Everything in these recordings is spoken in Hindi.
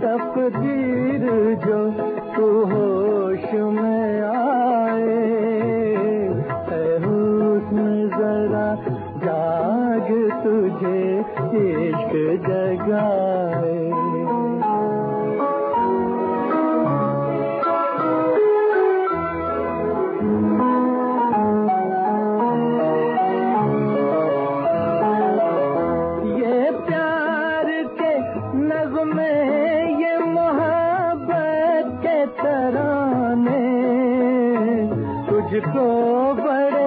तकदीर जो तू होश में आए। में जरा जाग तुझे इश्क जगाए। तुझको बड़े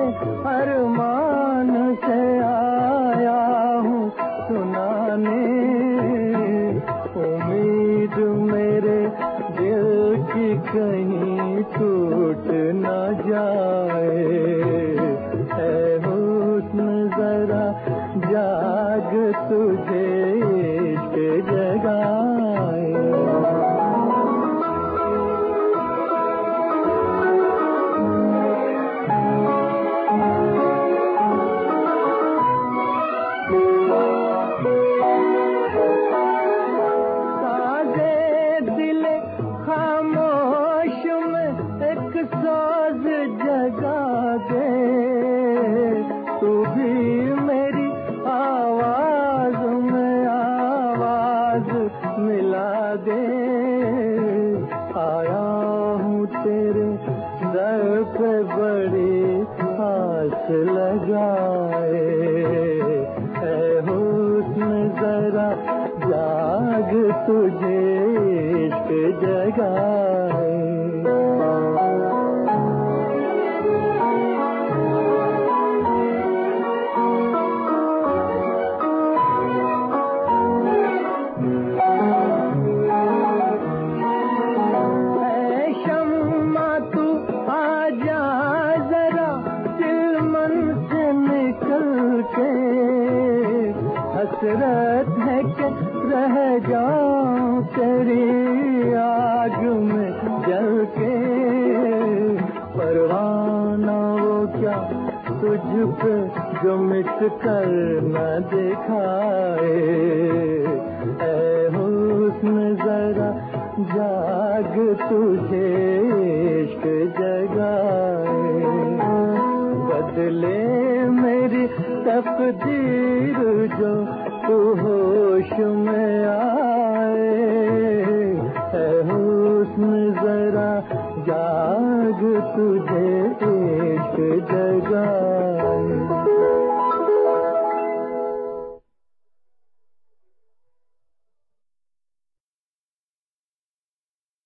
अरमान से आया हूँ सुनाने। उम्मीद मेरे दिल की कहीं टूट न जाए। है जरा जाग तुझे। मिला दे। आया हूँ तेरे दर पे बड़ी आस लगाए। जरा जाग तुझे इश्क जगाए। हसरत है कि रह जाऊँ तेरी आग में जल के। परवाना वो क्या तुझ पे जो मिट कर न दिखाए? जरा जाग तुझे इश्क जगाए। बदले मेरी तकदीर जो आप होश में आए है जरा जाग तुझे एक जा